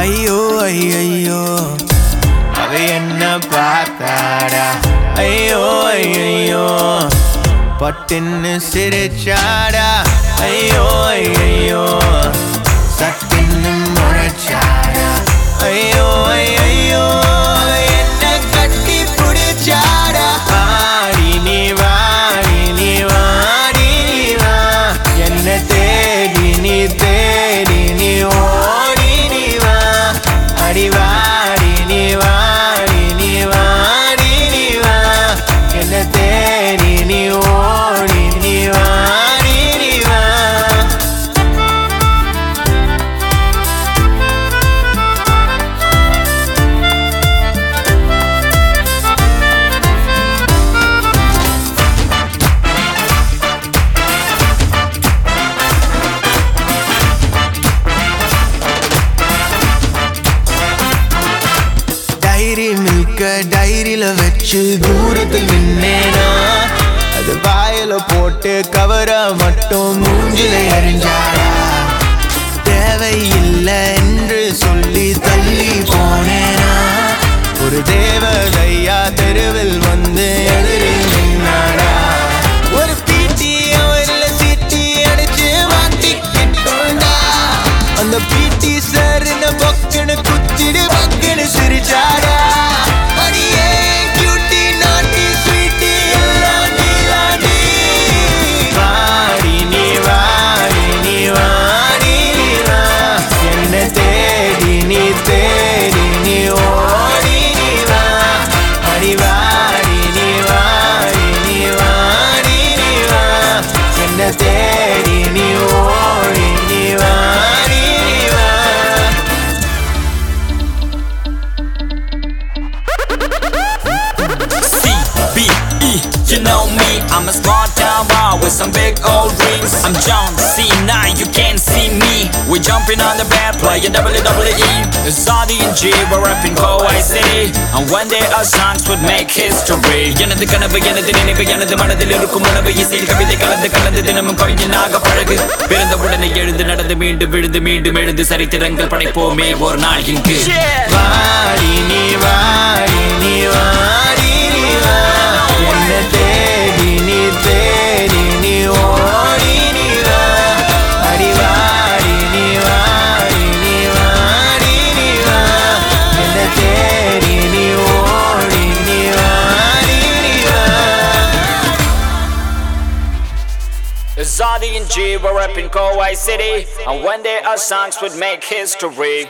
ஐயோ ஐயோ அவ என்ன பார்த்தாடா? ஐயோ ஐயோ பட்டுன்னு சிரிச்சாடா? ஐயோ டைரி டைரியில வச்சு தூரத்தில் நின்னேனா? அது வாயில போட்டு கவர மட்டும் மூஞ்சில எறிஞ்சாடா தேவையில்லை என்று I'm a small town boy with some big old dreams. I'm John C. Now you can't see me. We're jumping on the bed, playing WWE. It's Saudi and G, we're rapping Kauai City. And one day our songs would make history. எனது கனவு எனது நினைவு எனது மனதில் இருக்கும் உணவு இசையில் கவிதை கலந்து கலந்து தினமும் கவிஞனாக பழகு பிறந்த உடனே எழுந்து நடந்து மீண்டும் விழுந்து மீண்டும் எழுந்து சரித்திரங்கள் படைப்போமே ஒரு நாள் இங்கு வாடி நீ வாடி Zadi and G were up in Kauai City, and one day our songs would make history.